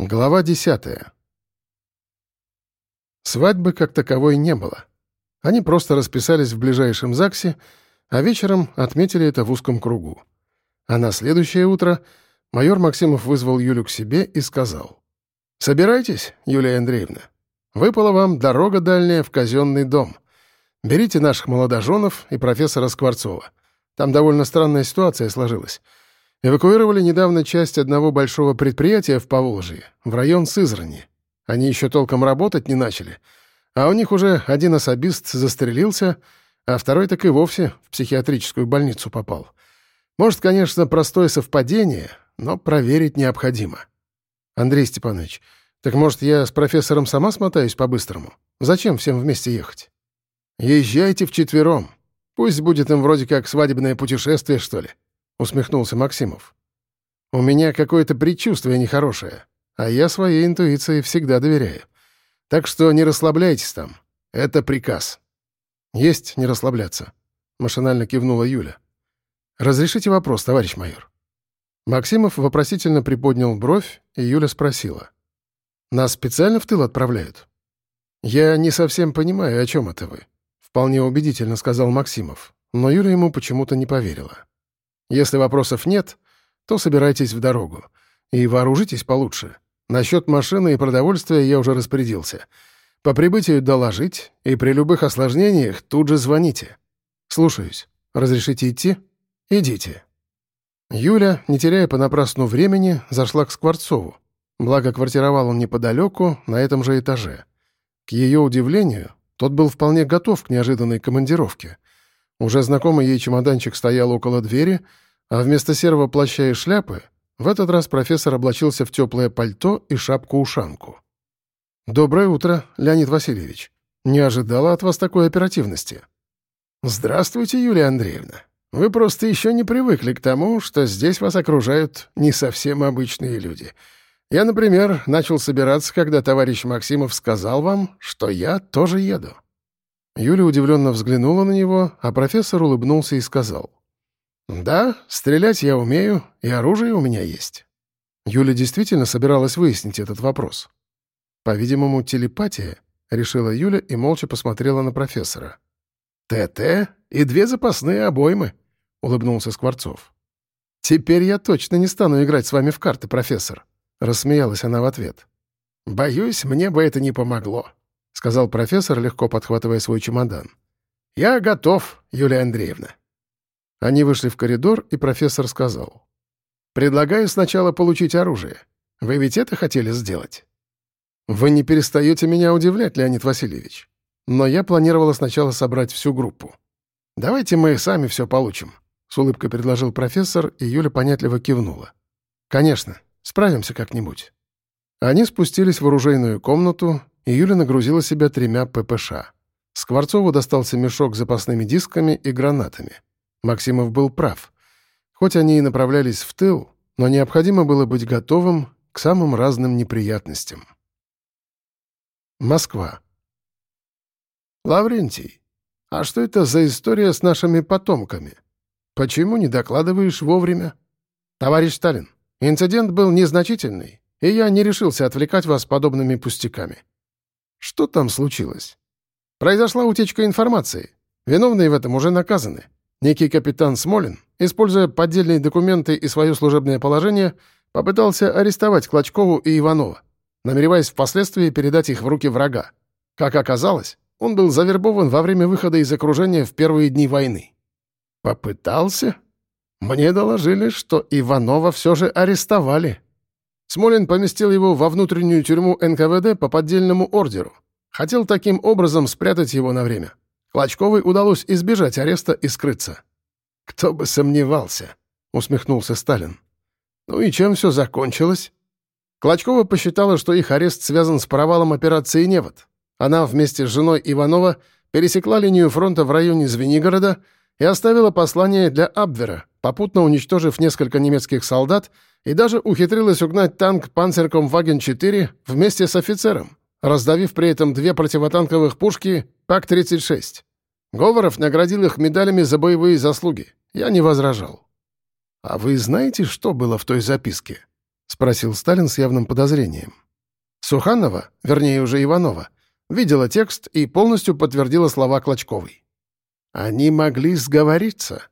Глава десятая. Свадьбы как таковой не было. Они просто расписались в ближайшем ЗАГСе, а вечером отметили это в узком кругу. А на следующее утро майор Максимов вызвал Юлю к себе и сказал. «Собирайтесь, Юлия Андреевна. Выпала вам дорога дальняя в казенный дом. Берите наших молодоженов и профессора Скворцова. Там довольно странная ситуация сложилась». Эвакуировали недавно часть одного большого предприятия в Поволжье, в район Сызрани. Они еще толком работать не начали, а у них уже один особист застрелился, а второй так и вовсе в психиатрическую больницу попал. Может, конечно, простое совпадение, но проверить необходимо. Андрей Степанович, так может, я с профессором сама смотаюсь по-быстрому? Зачем всем вместе ехать? Езжайте вчетвером. Пусть будет им вроде как свадебное путешествие, что ли. — усмехнулся Максимов. «У меня какое-то предчувствие нехорошее, а я своей интуиции всегда доверяю. Так что не расслабляйтесь там. Это приказ». «Есть не расслабляться», — машинально кивнула Юля. «Разрешите вопрос, товарищ майор». Максимов вопросительно приподнял бровь, и Юля спросила. «Нас специально в тыл отправляют?» «Я не совсем понимаю, о чем это вы», — вполне убедительно сказал Максимов, но Юля ему почему-то не поверила. Если вопросов нет, то собирайтесь в дорогу. И вооружитесь получше. Насчет машины и продовольствия я уже распорядился. По прибытию доложить, и при любых осложнениях тут же звоните. Слушаюсь. Разрешите идти? Идите. Юля, не теряя понапрасну времени, зашла к Скворцову. Благо, квартировал он неподалеку, на этом же этаже. К ее удивлению, тот был вполне готов к неожиданной командировке — уже знакомый ей чемоданчик стоял около двери, а вместо серого плаща и шляпы в этот раз профессор облачился в теплое пальто и шапку-ушанку. «Доброе утро, Леонид Васильевич. Не ожидала от вас такой оперативности». «Здравствуйте, Юлия Андреевна. Вы просто еще не привыкли к тому, что здесь вас окружают не совсем обычные люди. Я, например, начал собираться, когда товарищ Максимов сказал вам, что я тоже еду». Юля удивленно взглянула на него, а профессор улыбнулся и сказал. «Да, стрелять я умею, и оружие у меня есть». Юля действительно собиралась выяснить этот вопрос. По-видимому, телепатия, — решила Юля и молча посмотрела на профессора. «ТТ и две запасные обоймы», — улыбнулся Скворцов. «Теперь я точно не стану играть с вами в карты, профессор», — рассмеялась она в ответ. «Боюсь, мне бы это не помогло», — сказал профессор, легко подхватывая свой чемодан. «Я готов, Юлия Андреевна». Они вышли в коридор, и профессор сказал. «Предлагаю сначала получить оружие. Вы ведь это хотели сделать?» «Вы не перестаете меня удивлять, Леонид Васильевич. Но я планировала сначала собрать всю группу. Давайте мы сами все получим», — с улыбкой предложил профессор, и Юля понятливо кивнула. «Конечно, справимся как-нибудь». Они спустились в оружейную комнату, и Юля нагрузила себя тремя ППШ. Скворцову достался мешок с запасными дисками и гранатами. Максимов был прав. Хоть они и направлялись в тыл, но необходимо было быть готовым к самым разным неприятностям. Москва. «Лаврентий, а что это за история с нашими потомками? Почему не докладываешь вовремя?» «Товарищ Сталин, инцидент был незначительный, и я не решился отвлекать вас подобными пустяками. Что там случилось? Произошла утечка информации. Виновные в этом уже наказаны. Некий капитан Смолин, используя поддельные документы и свое служебное положение, попытался арестовать Клочкову и Иванова, намереваясь впоследствии передать их в руки врага. Как оказалось, он был завербован во время выхода из окружения в первые дни войны. Попытался? Мне доложили, что Иванова все же арестовали. Смолин поместил его во внутреннюю тюрьму НКВД по поддельному ордеру. Хотел таким образом спрятать его на время. Клочковой удалось избежать ареста и скрыться. «Кто бы сомневался», — усмехнулся Сталин. «Ну и чем все закончилось?» Клочкова посчитала, что их арест связан с провалом операции «Невод». Она вместе с женой Иванова пересекла линию фронта в районе Звенигорода и оставила послание для Абвера, попутно уничтожив несколько немецких солдат и даже ухитрилась угнать танк «Панцерком Ваген-4» вместе с офицером, раздавив при этом две противотанковых пушки ПАК-36. Говоров наградил их медалями за боевые заслуги. Я не возражал. «А вы знаете, что было в той записке?» спросил Сталин с явным подозрением. Суханова, вернее уже Иванова, видела текст и полностью подтвердила слова Клочковой. Они могли сговориться.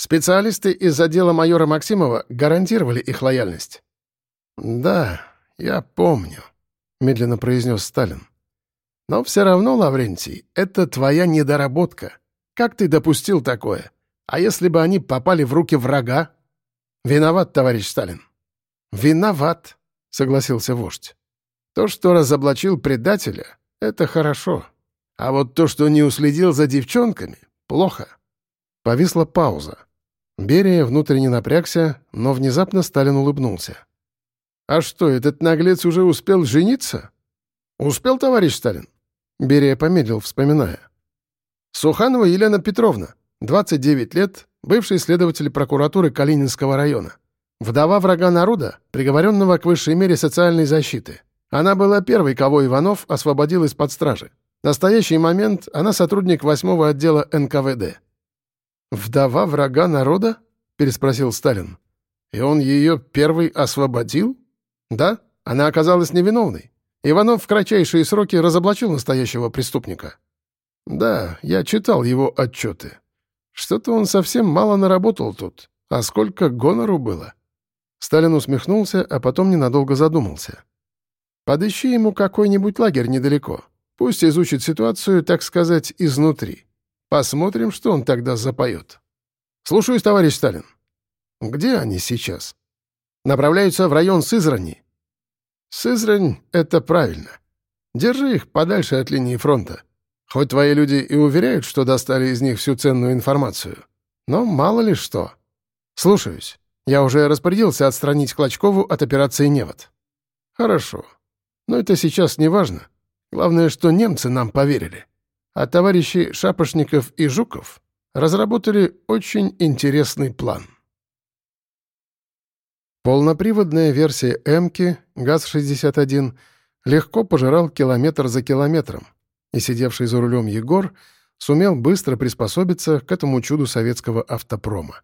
Специалисты из отдела майора Максимова гарантировали их лояльность. «Да, я помню», — медленно произнес Сталин. «Но все равно, Лаврентий, это твоя недоработка. Как ты допустил такое? А если бы они попали в руки врага?» «Виноват, товарищ Сталин». «Виноват», — согласился вождь. «То, что разоблачил предателя, — это хорошо. А вот то, что не уследил за девчонками, плохо». Повисла пауза. Берия внутренне напрягся, но внезапно Сталин улыбнулся. «А что, этот наглец уже успел жениться?» «Успел, товарищ Сталин?» Берия помедлил, вспоминая. «Суханова Елена Петровна, 29 лет, бывший следователь прокуратуры Калининского района. Вдова врага народа, приговоренного к высшей мере социальной защиты. Она была первой, кого Иванов освободил из-под стражи. В настоящий момент она сотрудник восьмого отдела НКВД. «Вдова врага народа?» — переспросил Сталин. «И он ее первый освободил?» «Да, она оказалась невиновной. Иванов в кратчайшие сроки разоблачил настоящего преступника». «Да, я читал его отчеты. Что-то он совсем мало наработал тут. А сколько гонору было?» Сталин усмехнулся, а потом ненадолго задумался. «Подыщи ему какой-нибудь лагерь недалеко. Пусть изучит ситуацию, так сказать, изнутри. Посмотрим, что он тогда запоет. Слушаюсь, товарищ Сталин. Где они сейчас? Направляются в район Сызрани. Сызрань — это правильно. Держи их подальше от линии фронта. Хоть твои люди и уверяют, что достали из них всю ценную информацию. Но мало ли что. Слушаюсь. Я уже распорядился отстранить Клочкову от операции «Невод». Хорошо. Но это сейчас не важно. Главное, что немцы нам поверили а товарищи Шапошников и Жуков разработали очень интересный план. Полноприводная версия «Эмки» ГАЗ-61 легко пожирал километр за километром, и сидевший за рулем Егор сумел быстро приспособиться к этому чуду советского автопрома.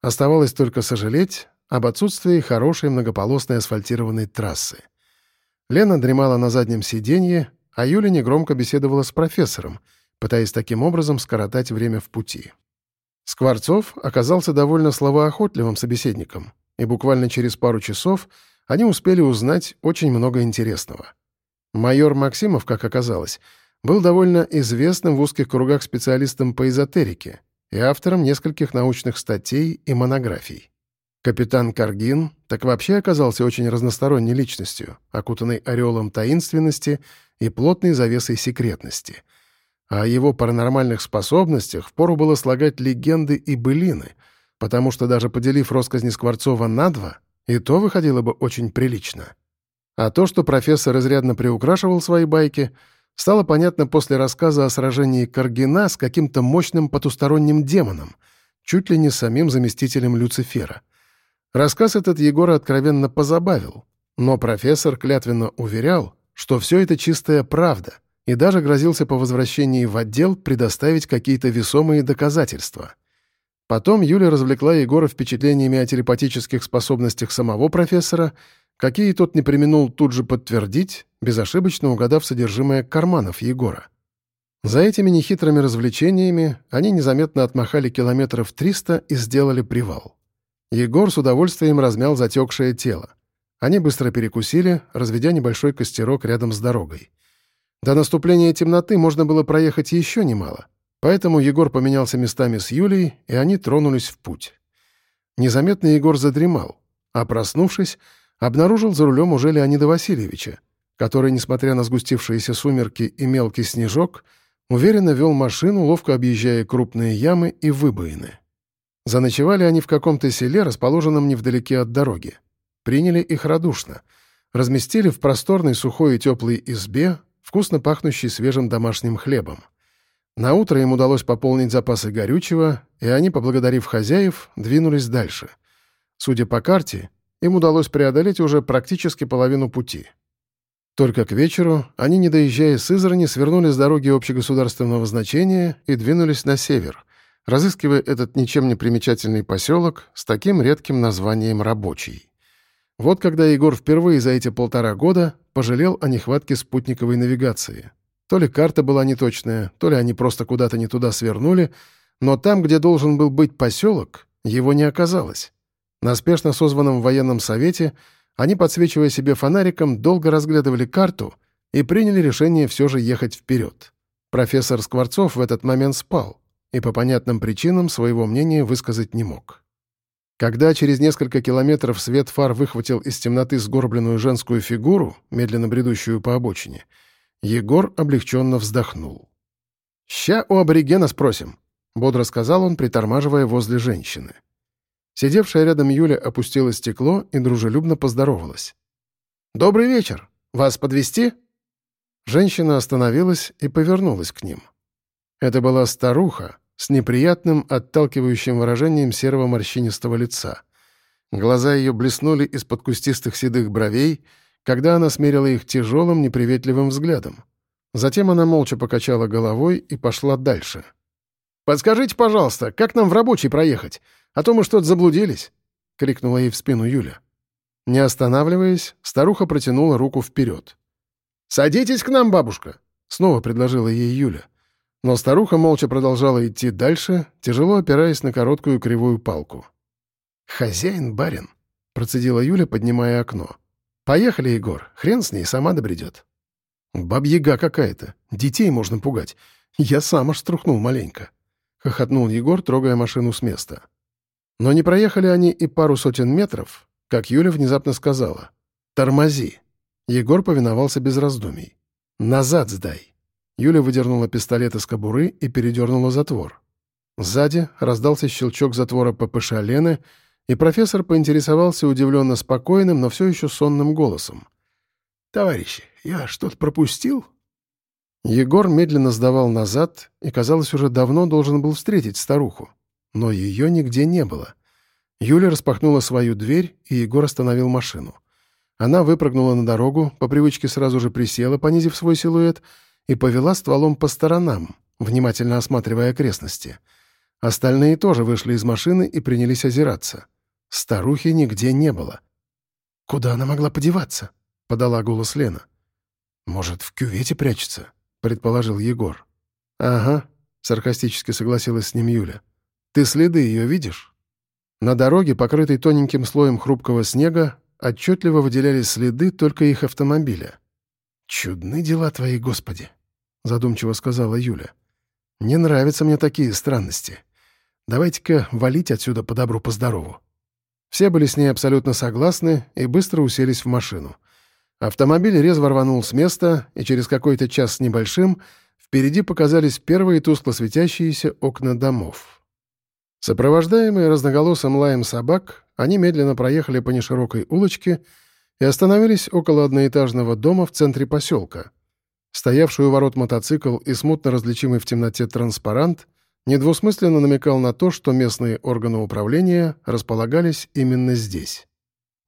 Оставалось только сожалеть об отсутствии хорошей многополосной асфальтированной трассы. Лена дремала на заднем сиденье, а Юля негромко беседовала с профессором, пытаясь таким образом скоротать время в пути. Скворцов оказался довольно словоохотливым собеседником, и буквально через пару часов они успели узнать очень много интересного. Майор Максимов, как оказалось, был довольно известным в узких кругах специалистом по эзотерике и автором нескольких научных статей и монографий. Капитан Каргин так вообще оказался очень разносторонней личностью, окутанной ореолом таинственности и плотной завесой секретности. А о его паранормальных способностях впору было слагать легенды и былины, потому что даже поделив росказни Скворцова на два, и то выходило бы очень прилично. А то, что профессор изрядно приукрашивал свои байки, стало понятно после рассказа о сражении Каргина с каким-то мощным потусторонним демоном, чуть ли не самим заместителем Люцифера — Рассказ этот Егора откровенно позабавил, но профессор клятвенно уверял, что все это чистая правда, и даже грозился по возвращении в отдел предоставить какие-то весомые доказательства. Потом Юля развлекла Егора впечатлениями о телепатических способностях самого профессора, какие тот не применул тут же подтвердить, безошибочно угадав содержимое карманов Егора. За этими нехитрыми развлечениями они незаметно отмахали километров 300 и сделали привал. Егор с удовольствием размял затекшее тело. Они быстро перекусили, разведя небольшой костерок рядом с дорогой. До наступления темноты можно было проехать еще немало, поэтому Егор поменялся местами с Юлей, и они тронулись в путь. Незаметно Егор задремал, а проснувшись, обнаружил за рулем уже Леонида Васильевича, который, несмотря на сгустившиеся сумерки и мелкий снежок, уверенно вел машину, ловко объезжая крупные ямы и выбоины. Заночевали они в каком-то селе, расположенном невдалеке от дороги. Приняли их радушно. Разместили в просторной сухой и теплой избе, вкусно пахнущей свежим домашним хлебом. На утро им удалось пополнить запасы горючего, и они, поблагодарив хозяев, двинулись дальше. Судя по карте, им удалось преодолеть уже практически половину пути. Только к вечеру они, не доезжая с Израни, свернули с дороги общегосударственного значения и двинулись на север — разыскивая этот ничем не примечательный поселок с таким редким названием «Рабочий». Вот когда Егор впервые за эти полтора года пожалел о нехватке спутниковой навигации. То ли карта была неточная, то ли они просто куда-то не туда свернули, но там, где должен был быть поселок, его не оказалось. На спешно созванном военном совете они, подсвечивая себе фонариком, долго разглядывали карту и приняли решение все же ехать вперед. Профессор Скворцов в этот момент спал и по понятным причинам своего мнения высказать не мог. Когда через несколько километров свет фар выхватил из темноты сгорбленную женскую фигуру, медленно бредущую по обочине, Егор облегченно вздохнул. «Ща у аборигена спросим», — бодро сказал он, притормаживая возле женщины. Сидевшая рядом Юля опустила стекло и дружелюбно поздоровалась. «Добрый вечер! Вас подвести? Женщина остановилась и повернулась к ним. Это была старуха с неприятным, отталкивающим выражением серого морщинистого лица. Глаза ее блеснули из-под кустистых седых бровей, когда она смерила их тяжелым, неприветливым взглядом. Затем она молча покачала головой и пошла дальше. «Подскажите, пожалуйста, как нам в рабочий проехать? А то мы что-то заблудились!» — крикнула ей в спину Юля. Не останавливаясь, старуха протянула руку вперед. «Садитесь к нам, бабушка!» — снова предложила ей Юля. Но старуха молча продолжала идти дальше, тяжело опираясь на короткую кривую палку. «Хозяин-барин», — процедила Юля, поднимая окно. «Поехали, Егор, хрен с ней, сама добредет». «Бабьяга какая-то, детей можно пугать. Я сам аж струхнул маленько», — хохотнул Егор, трогая машину с места. Но не проехали они и пару сотен метров, как Юля внезапно сказала. «Тормози». Егор повиновался без раздумий. «Назад сдай». Юля выдернула пистолет из кобуры и передернула затвор. Сзади раздался щелчок затвора ППШ Лены, и профессор поинтересовался удивленно спокойным, но все еще сонным голосом. «Товарищи, я что-то пропустил?» Егор медленно сдавал назад и, казалось, уже давно должен был встретить старуху. Но ее нигде не было. Юля распахнула свою дверь, и Егор остановил машину. Она выпрыгнула на дорогу, по привычке сразу же присела, понизив свой силуэт, и повела стволом по сторонам, внимательно осматривая окрестности. Остальные тоже вышли из машины и принялись озираться. Старухи нигде не было. «Куда она могла подеваться?» — подала голос Лена. «Может, в кювете прячется?» — предположил Егор. «Ага», — саркастически согласилась с ним Юля. «Ты следы ее видишь?» На дороге, покрытой тоненьким слоем хрупкого снега, отчетливо выделялись следы только их автомобиля. «Чудны дела твои, Господи!» — задумчиво сказала Юля. «Не нравятся мне такие странности. Давайте-ка валить отсюда по добру, по здорову». Все были с ней абсолютно согласны и быстро уселись в машину. Автомобиль резво рванул с места, и через какой-то час с небольшим впереди показались первые тускло светящиеся окна домов. Сопровождаемые разноголосым лаем собак, они медленно проехали по неширокой улочке и остановились около одноэтажного дома в центре поселка. Стоявший у ворот мотоцикл и смутно различимый в темноте транспарант недвусмысленно намекал на то, что местные органы управления располагались именно здесь.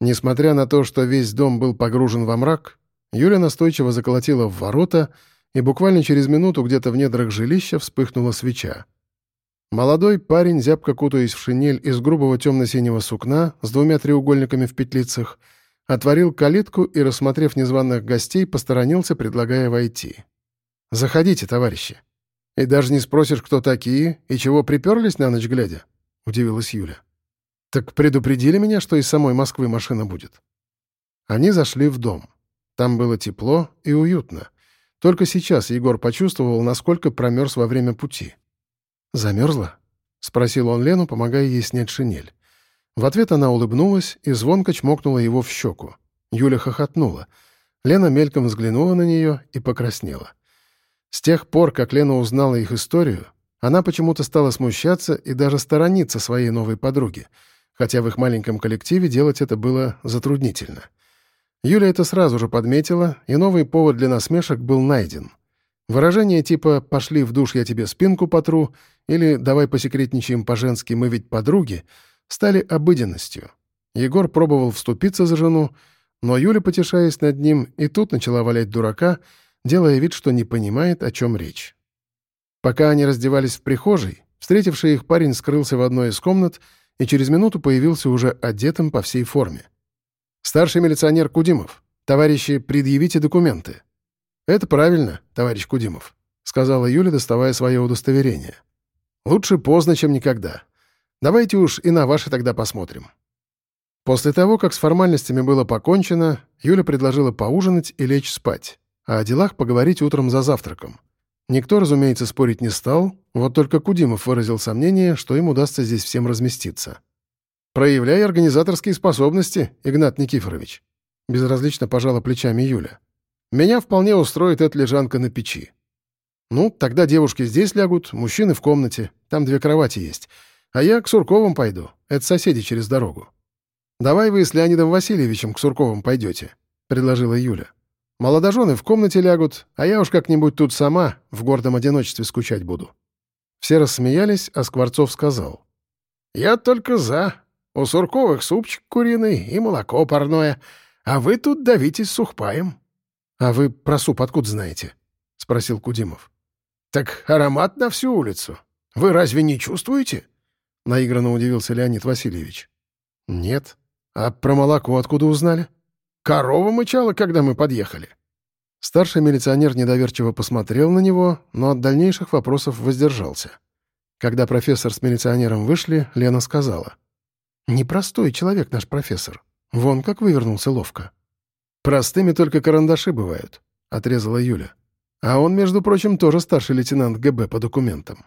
Несмотря на то, что весь дом был погружен во мрак, Юля настойчиво заколотила в ворота, и буквально через минуту где-то в недрах жилища вспыхнула свеча. Молодой парень, зябко кутаясь в шинель из грубого темно-синего сукна с двумя треугольниками в петлицах, отворил калитку и, рассмотрев незваных гостей, посторонился, предлагая войти. «Заходите, товарищи. И даже не спросишь, кто такие и чего приперлись на ночь глядя?» — удивилась Юля. «Так предупредили меня, что из самой Москвы машина будет». Они зашли в дом. Там было тепло и уютно. Только сейчас Егор почувствовал, насколько промерз во время пути. «Замерзла?» — спросил он Лену, помогая ей снять шинель. В ответ она улыбнулась и звонко чмокнула его в щеку. Юля хохотнула. Лена мельком взглянула на нее и покраснела. С тех пор, как Лена узнала их историю, она почему-то стала смущаться и даже сторониться своей новой подруги, хотя в их маленьком коллективе делать это было затруднительно. Юля это сразу же подметила, и новый повод для насмешек был найден — Выражения типа «пошли в душ, я тебе спинку потру» или «давай посекретничаем по-женски, мы ведь подруги» стали обыденностью. Егор пробовал вступиться за жену, но Юля, потешаясь над ним, и тут начала валять дурака, делая вид, что не понимает, о чем речь. Пока они раздевались в прихожей, встретивший их парень скрылся в одной из комнат и через минуту появился уже одетым по всей форме. «Старший милиционер Кудимов. Товарищи, предъявите документы». «Это правильно, товарищ Кудимов», — сказала Юля, доставая свое удостоверение. «Лучше поздно, чем никогда. Давайте уж и на ваши тогда посмотрим». После того, как с формальностями было покончено, Юля предложила поужинать и лечь спать, а о делах поговорить утром за завтраком. Никто, разумеется, спорить не стал, вот только Кудимов выразил сомнение, что им удастся здесь всем разместиться. «Проявляй организаторские способности, Игнат Никифорович», — безразлично пожала плечами Юля. «Меня вполне устроит эта лежанка на печи». «Ну, тогда девушки здесь лягут, мужчины в комнате, там две кровати есть, а я к Сурковым пойду, это соседи через дорогу». «Давай вы с Леонидом Васильевичем к Сурковым пойдете», — предложила Юля. «Молодожены в комнате лягут, а я уж как-нибудь тут сама в гордом одиночестве скучать буду». Все рассмеялись, а Скворцов сказал. «Я только за. У Сурковых супчик куриный и молоко парное, а вы тут давитесь сухпаем». «А вы про суп откуда знаете?» — спросил Кудимов. «Так аромат на всю улицу. Вы разве не чувствуете?» — наигранно удивился Леонид Васильевич. «Нет», «А про молоко откуда узнали?» «Корова мычала, когда мы подъехали». Старший милиционер недоверчиво посмотрел на него, но от дальнейших вопросов воздержался. Когда профессор с милиционером вышли, Лена сказала. «Непростой человек наш профессор. Вон как вывернулся ловко». «Простыми только карандаши бывают», — отрезала Юля. «А он, между прочим, тоже старший лейтенант ГБ по документам».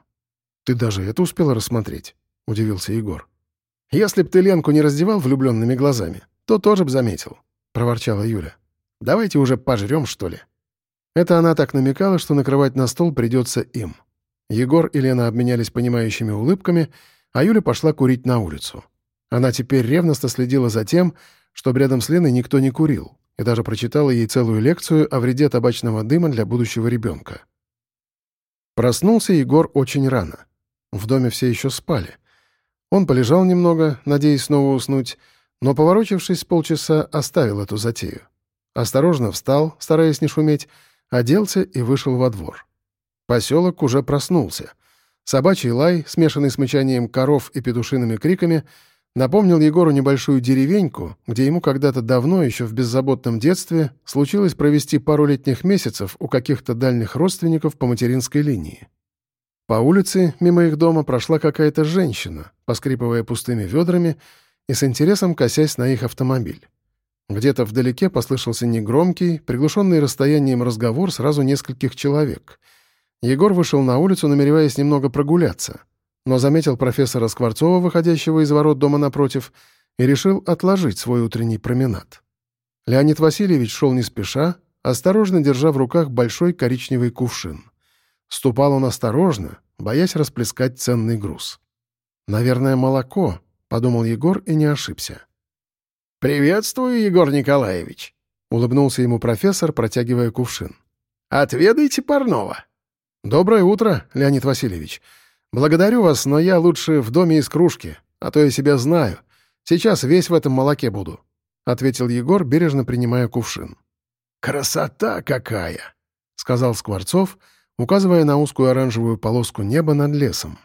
«Ты даже это успела рассмотреть?» — удивился Егор. «Если б ты Ленку не раздевал влюбленными глазами, то тоже б заметил», — проворчала Юля. «Давайте уже пожрем, что ли». Это она так намекала, что накрывать на стол придется им. Егор и Лена обменялись понимающими улыбками, а Юля пошла курить на улицу. Она теперь ревностно следила за тем, чтобы рядом с Леной никто не курил, и даже прочитала ей целую лекцию о вреде табачного дыма для будущего ребенка. Проснулся Егор очень рано. В доме все еще спали — он полежал немного, надеясь снова уснуть, но, поворочившись полчаса, оставил эту затею. Осторожно встал, стараясь не шуметь, оделся и вышел во двор. Поселок уже проснулся. Собачий лай, смешанный с мычанием коров и петушиными криками, напомнил Егору небольшую деревеньку, где ему когда-то давно, еще в беззаботном детстве, случилось провести пару летних месяцев у каких-то дальних родственников по материнской линии. По улице, мимо их дома, прошла какая-то женщина, поскрипывая пустыми ведрами и с интересом косясь на их автомобиль. Где-то вдалеке послышался негромкий, приглушенный расстоянием разговор сразу нескольких человек. Егор вышел на улицу, намереваясь немного прогуляться, но заметил профессора Скворцова, выходящего из ворот дома напротив, и решил отложить свой утренний променад. Леонид Васильевич шел не спеша, осторожно держа в руках большой коричневый кувшин — Ступал он осторожно, боясь расплескать ценный груз. «Наверное, молоко», — подумал Егор и не ошибся. «Приветствую, Егор Николаевич», — улыбнулся ему профессор, протягивая кувшин. «Отведайте парного». «Доброе утро, Леонид Васильевич. Благодарю вас, но я лучше в доме из кружки, а то я себя знаю. Сейчас весь в этом молоке буду», — ответил Егор, бережно принимая кувшин. «Красота какая!» — сказал Скворцов, — указывая на узкую оранжевую полоску неба над лесом.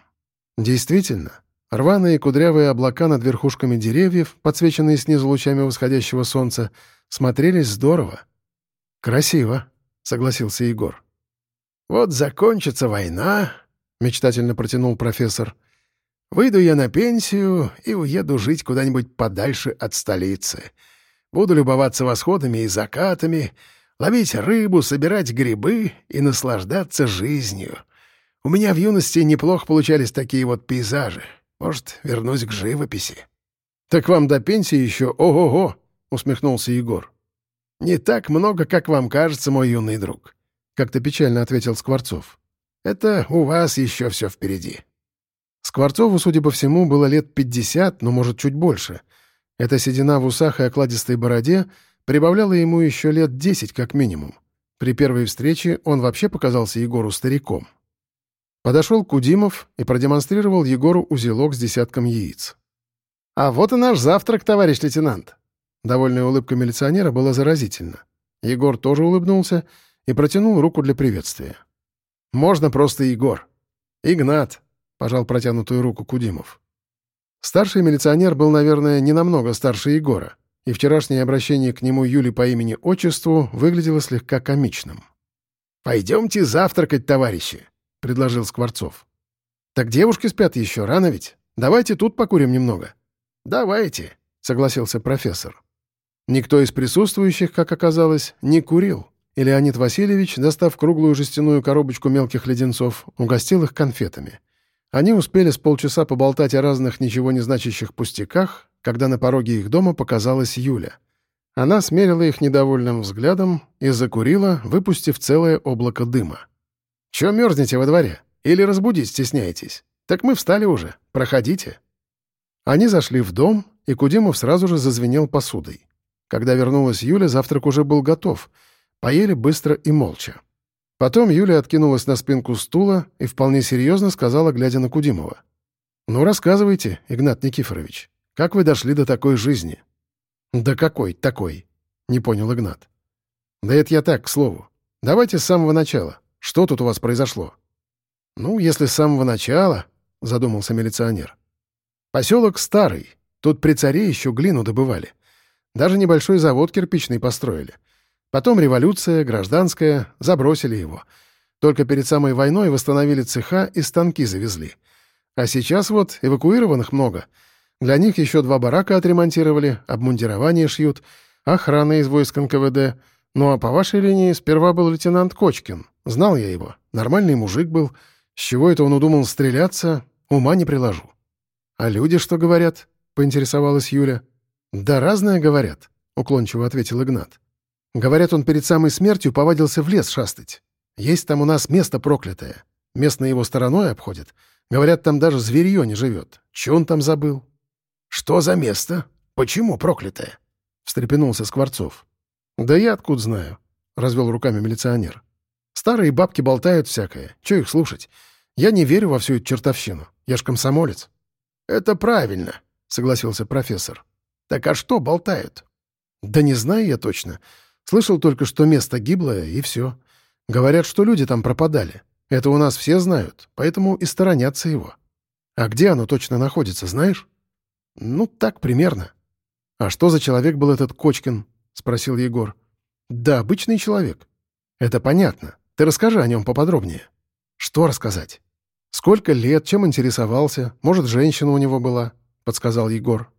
Действительно, рваные кудрявые облака над верхушками деревьев, подсвеченные снизу лучами восходящего солнца, смотрелись здорово. «Красиво», — согласился Егор. «Вот закончится война», — мечтательно протянул профессор. «Выйду я на пенсию и уеду жить куда-нибудь подальше от столицы. Буду любоваться восходами и закатами, ловить рыбу, собирать грибы и наслаждаться жизнью. У меня в юности неплохо получались такие вот пейзажи. Может, вернусь к живописи. «Так вам до пенсии еще ого-го!» — усмехнулся Егор. «Не так много, как вам кажется, мой юный друг», — как-то печально ответил Скворцов. «Это у вас еще все впереди». Скворцову, судя по всему, было лет пятьдесят, но, может, чуть больше. Эта седина в усах и окладистой бороде — прибавляло ему еще лет десять как минимум. При первой встрече он вообще показался Егору стариком. Подошел Кудимов и продемонстрировал Егору узелок с десятком яиц. «А вот и наш завтрак, товарищ лейтенант!» Довольная улыбка милиционера была заразительна. Егор тоже улыбнулся и протянул руку для приветствия. «Можно просто Егор». «Игнат», — пожал протянутую руку Кудимов. Старший милиционер был, наверное, не намного старше Егора, и вчерашнее обращение к нему Юли по имени-отчеству выглядело слегка комичным. «Пойдемте завтракать, товарищи», — предложил Скворцов. «Так девушки спят еще, рано ведь. Давайте тут покурим немного». «Давайте», — согласился профессор. Никто из присутствующих, как оказалось, не курил, и Леонид Васильевич, достав круглую жестяную коробочку мелких леденцов, угостил их конфетами. Они успели с полчаса поболтать о разных ничего не значащих пустяках, когда на пороге их дома показалась Юля. Она смерила их недовольным взглядом и закурила, выпустив целое облако дыма. «Чё мерзнете во дворе? Или разбудить стесняетесь? Так мы встали уже. Проходите». Они зашли в дом, и Кудимов сразу же зазвенел посудой. Когда вернулась Юля, завтрак уже был готов. Поели быстро и молча. Потом Юля откинулась на спинку стула и вполне серьезно сказала, глядя на Кудимова. «Ну, рассказывайте, Игнат Никифорович, как вы дошли до такой жизни?» «Да какой такой?» — не понял Игнат. «Да это я так, к слову. Давайте с самого начала. Что тут у вас произошло?» «Ну, если с самого начала», — задумался милиционер. «Поселок старый. Тут при царе еще глину добывали. Даже небольшой завод кирпичный построили. Потом революция, гражданская, забросили его. Только перед самой войной восстановили цеха и станки завезли. А сейчас вот эвакуированных много. Для них еще два барака отремонтировали, обмундирование шьют, охрана из войск НКВД. Ну а по вашей линии сперва был лейтенант Кочкин. Знал я его. Нормальный мужик был. С чего это он удумал стреляться, ума не приложу. «А люди что говорят?» — поинтересовалась Юля. «Да разное говорят», — уклончиво ответил Игнат. «Говорят, он перед самой смертью повадился в лес шастать. Есть там у нас место проклятое. Местные его стороной обходят. Говорят, там даже зверье не живет. Че он там забыл?» «Что за место? Почему проклятое?» — встрепенулся Скворцов. «Да я откуда знаю», — развел руками милиционер. «Старые бабки болтают всякое. Че их слушать? Я не верю во всю эту чертовщину. Я ж комсомолец». «Это правильно», — согласился профессор. Так а что болтают? Да не знаю я точно. Слышал только, что место гиблое, и все. Говорят, что люди там пропадали. Это у нас все знают, поэтому и сторонятся его. А где оно точно находится, знаешь? Ну, так примерно. А что за человек был этот Кочкин? Спросил Егор. Да, обычный человек. Это понятно. Ты расскажи о нем поподробнее. Что рассказать? Сколько лет, чем интересовался? Может, женщина у него была? Подсказал Егор.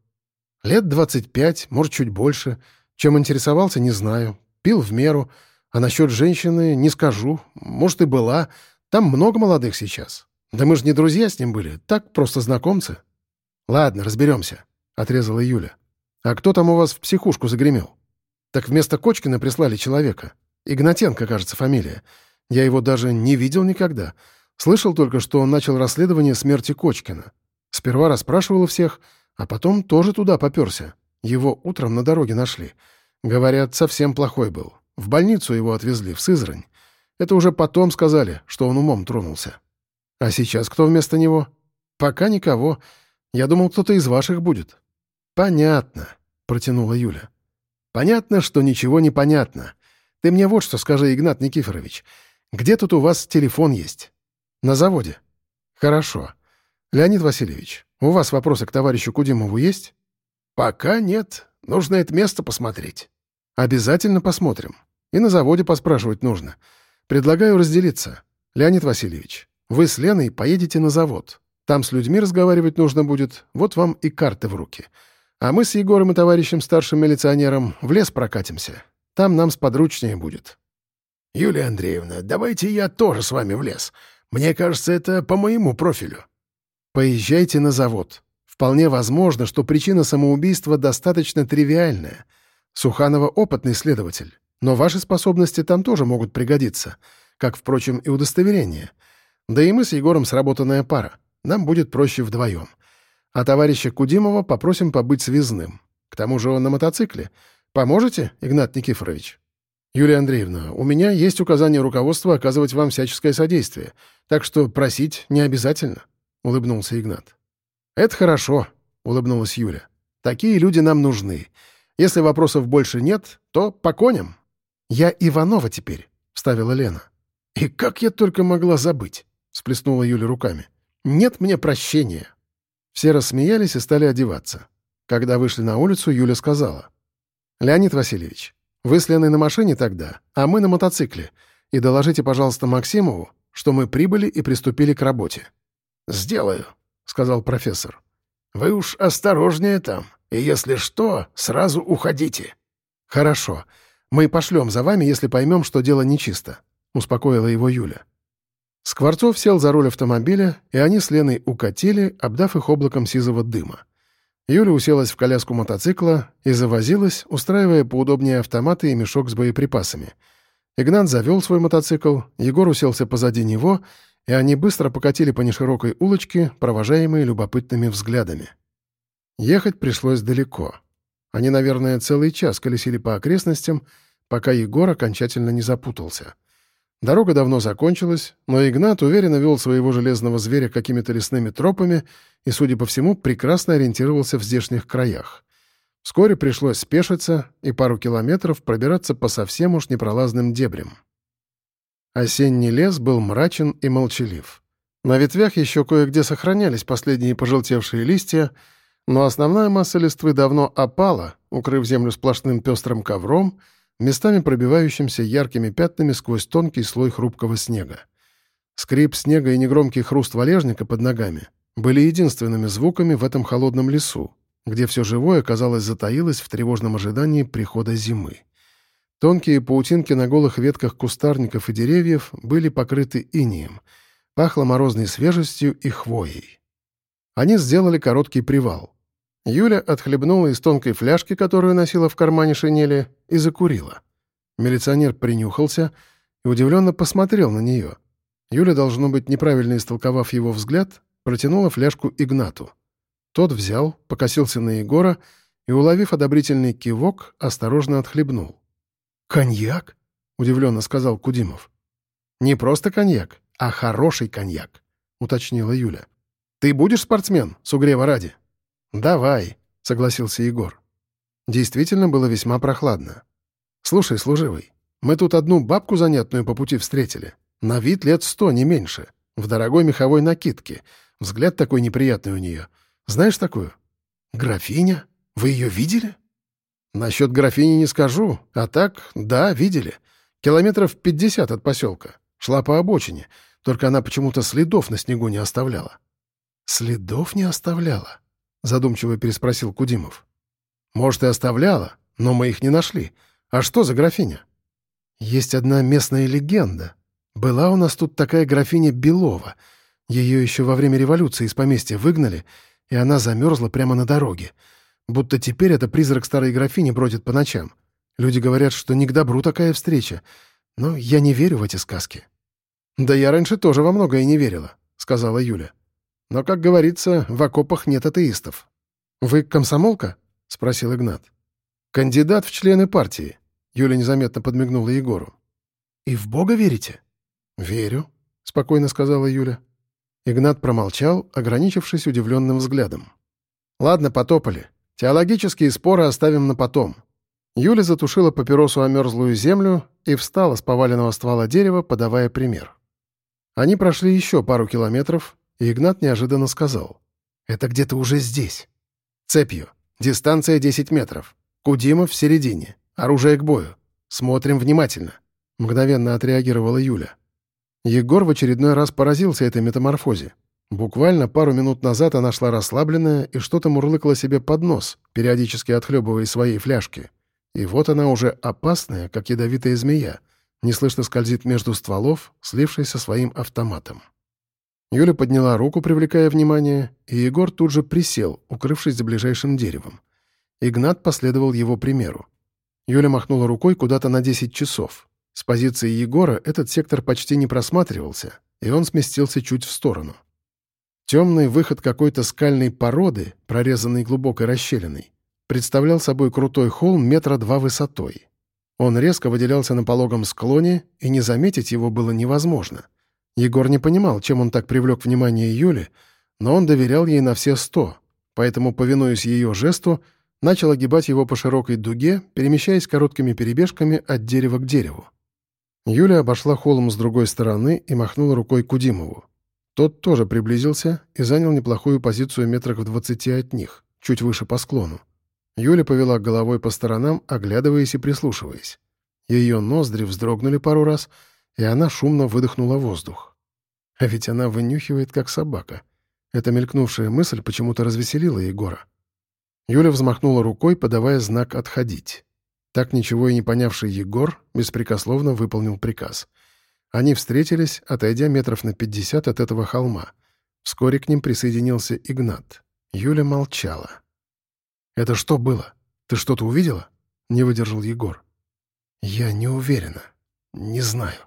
Лет 25, может, чуть больше. Чем интересовался, не знаю. Пил в меру. А насчет женщины не скажу. Может, и была. Там много молодых сейчас. Да мы же не друзья с ним были. Так, просто знакомцы. Ладно, разберемся, — отрезала Юля. А кто там у вас в психушку загремел? Так вместо Кочкина прислали человека. Игнатенко, кажется, фамилия. Я его даже не видел никогда. Слышал только, что он начал расследование смерти Кочкина. Сперва расспрашивал всех — а потом тоже туда попёрся. Его утром на дороге нашли. Говорят, совсем плохой был. В больницу его отвезли, в Сызрань. Это уже потом сказали, что он умом тронулся. А сейчас кто вместо него? Пока никого. Я думал, кто-то из ваших будет. Понятно, протянула Юля. Понятно, что ничего не понятно. Ты мне вот что скажи, Игнат Никифорович. Где тут у вас телефон есть? На заводе. Хорошо. Леонид Васильевич, у вас вопросы к товарищу Кудимову есть? Пока нет. Нужно это место посмотреть. Обязательно посмотрим. И на заводе поспрашивать нужно. Предлагаю разделиться. Леонид Васильевич, вы с Леной поедете на завод. Там с людьми разговаривать нужно будет. Вот вам и карты в руки. А мы с Егором и товарищем старшим милиционером в лес прокатимся. Там нам сподручнее будет. Юлия Андреевна, давайте я тоже с вами в лес. Мне кажется, это по моему профилю. Поезжайте на завод. Вполне возможно, что причина самоубийства достаточно тривиальная. Суханова — опытный следователь, но ваши способности там тоже могут пригодиться, как, впрочем, и удостоверение. Да и мы с Егором сработанная пара. Нам будет проще вдвоем. А товарища Кудимова попросим побыть связным. К тому же он на мотоцикле. Поможете, Игнат Никифорович? Юлия Андреевна, у меня есть указание руководства оказывать вам всяческое содействие, так что просить не обязательно. — улыбнулся Игнат. «Это хорошо», — улыбнулась Юля. «Такие люди нам нужны. Если вопросов больше нет, то по коням». «Я Иванова теперь», — вставила Лена. «И как я только могла забыть?» — всплеснула Юля руками. «Нет мне прощения». Все рассмеялись и стали одеваться. Когда вышли на улицу, Юля сказала. «Леонид Васильевич, вы с Леной на машине тогда, а мы на мотоцикле. И доложите, пожалуйста, Максимову, что мы прибыли и приступили к работе». «Сделаю», — сказал профессор. «Вы уж осторожнее там, и если что, сразу уходите». «Хорошо. Мы пошлем за вами, если поймем, что дело нечисто», — успокоила его Юля. Скворцов сел за руль автомобиля, и они с Леной укатили, обдав их облаком сизого дыма. Юля уселась в коляску мотоцикла и завозилась, устраивая поудобнее автоматы и мешок с боеприпасами. Игнат завел свой мотоцикл, Егор уселся позади него, и они быстро покатили по неширокой улочке, провожаемые любопытными взглядами. Ехать пришлось далеко. Они, наверное, целый час колесили по окрестностям, пока Егор окончательно не запутался. Дорога давно закончилась, но Игнат уверенно вел своего железного зверя какими-то лесными тропами и, судя по всему, прекрасно ориентировался в здешних краях. Вскоре пришлось спешиться и пару километров пробираться по совсем уж непролазным дебрям. Осенний лес был мрачен и молчалив. На ветвях еще кое-где сохранялись последние пожелтевшие листья, но основная масса листвы давно опала, укрыв землю сплошным пестрым ковром — местами пробивающимся яркими пятнами сквозь тонкий слой хрупкого снега. Скрип снега и негромкий хруст валежника под ногами были единственными звуками в этом холодном лесу, где все живое, казалось, затаилось в тревожном ожидании прихода зимы. Тонкие паутинки на голых ветках кустарников и деревьев были покрыты инием, пахло морозной свежестью и хвоей. Они сделали короткий привал. Юля отхлебнула из тонкой фляжки, которую носила в кармане шинели, и закурила. Милиционер принюхался и удивленно посмотрел на нее. Юля, должно быть, неправильно истолковав его взгляд, протянула фляжку Игнату. Тот взял, покосился на Егора и, уловив одобрительный кивок, осторожно отхлебнул. «Коньяк?» — удивленно сказал Кудимов. «Не просто коньяк, а хороший коньяк», — уточнила Юля. «Ты будешь спортсмен, с угрева ради?» «Давай», — согласился Егор. Действительно было весьма прохладно. «Слушай, служивый, мы тут одну бабку занятную по пути встретили. На вид лет сто, не меньше. В дорогой меховой накидке. Взгляд такой неприятный у нее. Знаешь такую?» «Графиня? Вы ее видели?» «Насчет графини не скажу, а так, да, видели. Километров пятьдесят от поселка. Шла по обочине, только она почему-то следов на снегу не оставляла». «Следов не оставляла?» — задумчиво переспросил Кудимов. «Может, и оставляла, но мы их не нашли. А что за графиня?» «Есть одна местная легенда. Была у нас тут такая графиня Белова. Ее еще во время революции из поместья выгнали, и она замерзла прямо на дороге. Будто теперь это призрак старой графини бродит по ночам. Люди говорят, что не к добру такая встреча. Но я не верю в эти сказки». «Да я раньше тоже во многое не верила», — сказала Юля. Но, как говорится, в окопах нет атеистов. «Вы комсомолка?» — спросил Игнат. «Кандидат в члены партии», — Юля незаметно подмигнула Егору. «И в Бога верите?» «Верю», — спокойно сказала Юля. Игнат промолчал, ограничившись удивленным взглядом. «Ладно, потопали. Теологические споры оставим на потом». Юля затушила папиросу о мерзлую землю и встала с поваленного ствола дерева, подавая пример. Они прошли еще пару километров, Игнат неожиданно сказал. «Это где-то уже здесь. Цепью. Дистанция 10 метров. Кудимов в середине. Оружие к бою. Смотрим внимательно». Мгновенно отреагировала Юля. Егор в очередной раз поразился этой метаморфозе. Буквально пару минут назад она шла расслабленная и что-то мурлыкала себе под нос, периодически отхлебывая из своей фляжки. И вот она уже опасная, как ядовитая змея, неслышно скользит между стволов, слившись со своим автоматом. Юля подняла руку, привлекая внимание, и Егор тут же присел, укрывшись за ближайшим деревом. Игнат последовал его примеру. Юля махнула рукой куда-то на 10 часов. С позиции Егора этот сектор почти не просматривался, и он сместился чуть в сторону. Темный выход какой-то скальной породы, прорезанный глубокой расщелиной, представлял собой крутой холм метра два высотой. Он резко выделялся на пологом склоне, и не заметить его было невозможно. Егор не понимал, чем он так привлек внимание Юли, но он доверял ей на все сто, поэтому, повинуясь ее жесту, начал огибать его по широкой дуге, перемещаясь короткими перебежками от дерева к дереву. Юля обошла холм с другой стороны и махнула рукой Кудимову. Тот тоже приблизился и занял неплохую позицию метрах в двадцати от них, чуть выше по склону. Юля повела головой по сторонам, оглядываясь и прислушиваясь. Ее ноздри вздрогнули пару раз, и она шумно выдохнула воздух. А ведь она вынюхивает, как собака. Эта мелькнувшая мысль почему-то развеселила Егора. Юля взмахнула рукой, подавая знак «отходить». Так ничего и не понявший Егор беспрекословно выполнил приказ. Они встретились, отойдя метров на пятьдесят от этого холма. Вскоре к ним присоединился Игнат. Юля молчала. «Это что было? Ты что-то увидела?» — не выдержал Егор. «Я не уверена. Не знаю».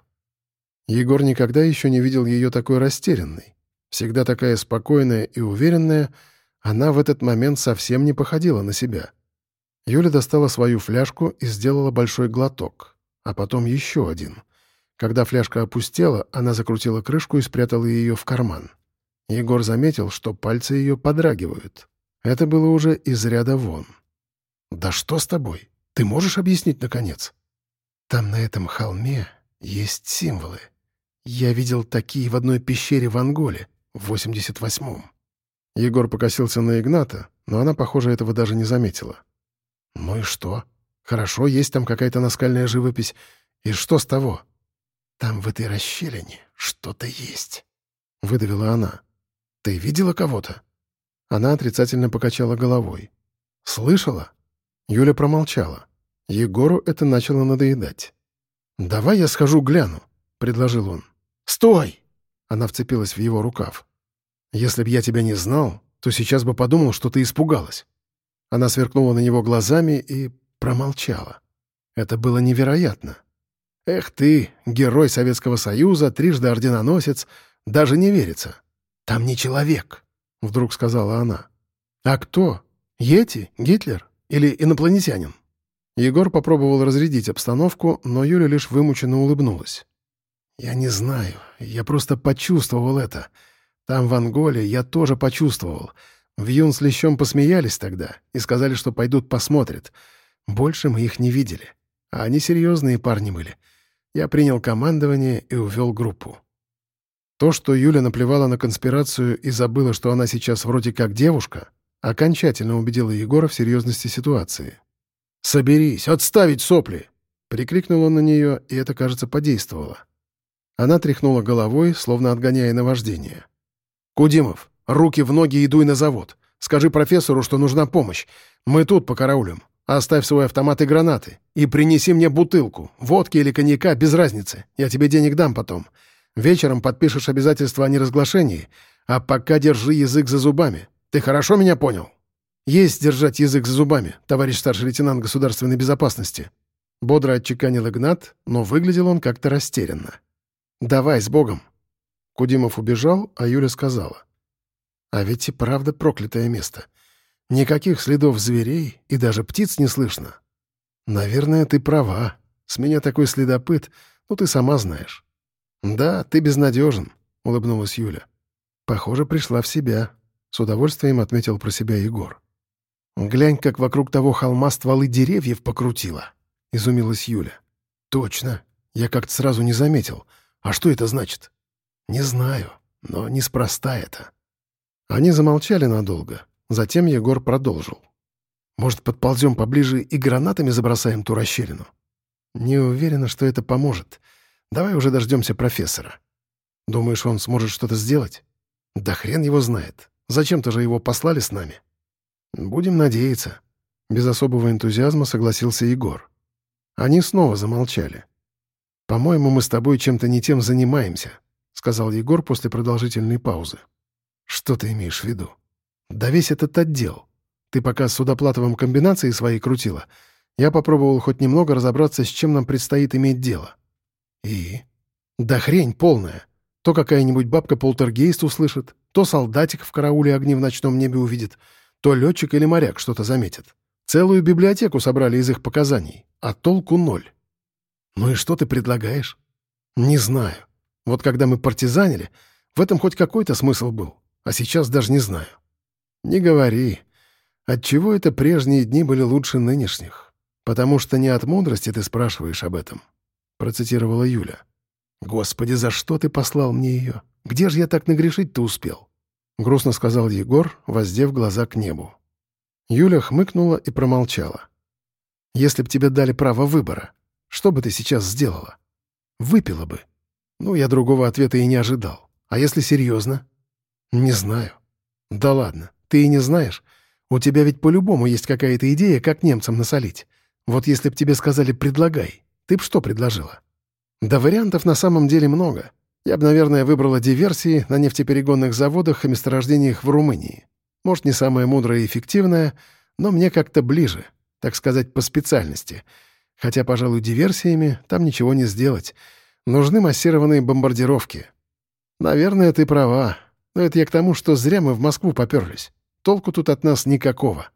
Егор никогда еще не видел ее такой растерянной. Всегда такая спокойная и уверенная, она в этот момент совсем не походила на себя. Юля достала свою фляжку и сделала большой глоток, а потом еще один. Когда фляжка опустела, она закрутила крышку и спрятала ее в карман. Егор заметил, что пальцы ее подрагивают. Это было уже из ряда вон. «Да что с тобой? Ты можешь объяснить, наконец?» «Там на этом холме есть символы. Я видел такие в одной пещере в Анголе, в 88-м». Егор покосился на Игната, но она, похоже, этого даже не заметила. «Ну и что? Хорошо, есть там какая-то наскальная живопись. И что с того?» «Там в этой расщелине что-то есть», — выдавила она. «Ты видела кого-то?» Она отрицательно покачала головой. «Слышала?» Юля промолчала. Егору это начало надоедать. «Давай я схожу гляну», — предложил он. «Стой!» — она вцепилась в его рукав. «Если б я тебя не знал, то сейчас бы подумал, что ты испугалась». Она сверкнула на него глазами и промолчала. Это было невероятно. «Эх ты, герой Советского Союза, трижды орденоносец, даже не верится. Там не человек», — вдруг сказала она. «А кто? Йети? Гитлер? Или инопланетянин?» Егор попробовал разрядить обстановку, но Юля лишь вымученно улыбнулась. «Я не знаю. Я просто почувствовал это. Там, в Анголе, я тоже почувствовал. В Юн с Лещом посмеялись тогда и сказали, что пойдут посмотрят. Больше мы их не видели. А они серьезные парни были. Я принял командование и увел группу. То, что Юля наплевала на конспирацию и забыла, что она сейчас вроде как девушка, окончательно убедило Егора в серьезности ситуации. «Соберись! Отставить сопли!» Прикрикнул он на нее, и это, кажется, подействовало. Она тряхнула головой, словно отгоняя наваждение. «Кудимов, руки в ноги и дуй на завод. Скажи профессору, что нужна помощь. Мы тут по караулям. Оставь свой автомат и гранаты. И принеси мне бутылку. Водки или коньяка, без разницы. Я тебе денег дам потом. Вечером подпишешь обязательство о неразглашении. А пока держи язык за зубами. Ты хорошо меня понял? Есть держать язык за зубами, товарищ старший лейтенант государственной безопасности. Бодро отчеканил Игнат, но выглядел он как-то растерянно. «Давай, с Богом!» Кудимов убежал, а Юля сказала. «А ведь и правда проклятое место. Никаких следов зверей и даже птиц не слышно. Наверное, ты права. С меня такой следопыт, ну ты сама знаешь». «Да, ты безнадежен», — улыбнулась Юля. «Похоже, пришла в себя», — с удовольствием отметил про себя Егор. «Глянь, как вокруг того холма стволы деревьев покрутила», — изумилась Юля. «Точно. Я как-то сразу не заметил. А что это значит?» «Не знаю, но неспроста это». Они замолчали надолго. Затем Егор продолжил. «Может, подползем поближе и гранатами забросаем ту расщелину?» «Не уверена, что это поможет. Давай уже дождемся профессора. Думаешь, он сможет что-то сделать?» «Да хрен его знает. Зачем-то же его послали с нами». «Будем надеяться». Без особого энтузиазма согласился Егор. Они снова замолчали. «По-моему, мы с тобой чем-то не тем занимаемся», — сказал Егор после продолжительной паузы. «Что ты имеешь в виду?» «Да весь этот отдел. Ты пока с Судоплатовым комбинации свои крутила. Я попробовал хоть немного разобраться, с чем нам предстоит иметь дело». «И?» «Да хрень полная. То какая-нибудь бабка-полтергейст услышит, то солдатик в карауле огни в ночном небе увидит, то летчик или моряк что-то заметит. Целую библиотеку собрали из их показаний, а толку ноль». «Ну и что ты предлагаешь?» «Не знаю. Вот когда мы партизанили, в этом хоть какой-то смысл был, а сейчас даже не знаю. Не говори. Отчего это прежние дни были лучше нынешних? Потому что не от мудрости ты спрашиваешь об этом, процитировала Юля. Господи, за что ты послал мне ее? Где же я так нагрешить-то успел? Грустно сказал Егор, воздев глаза к небу. Юля хмыкнула и промолчала. «Если б тебе дали право выбора, что бы ты сейчас сделала? Выпила бы. Ну, я другого ответа и не ожидал. А если серьезно? Не знаю. Да ладно, ты и не знаешь. У тебя ведь по-любому есть какая-то идея, как немцам насолить. Вот если б тебе сказали «предлагай», ты б что предложила? Да вариантов на самом деле много. Я бы, наверное, выбрала диверсии на нефтеперегонных заводах и месторождениях в Румынии. Может, не самая мудрая и эффективная, но мне как-то ближе, так сказать, по специальности. Хотя, пожалуй, диверсиями там ничего не сделать. Нужны массированные бомбардировки. Наверное, ты права. Но это я к тому, что зря мы в Москву поперлись. Толку тут от нас никакого.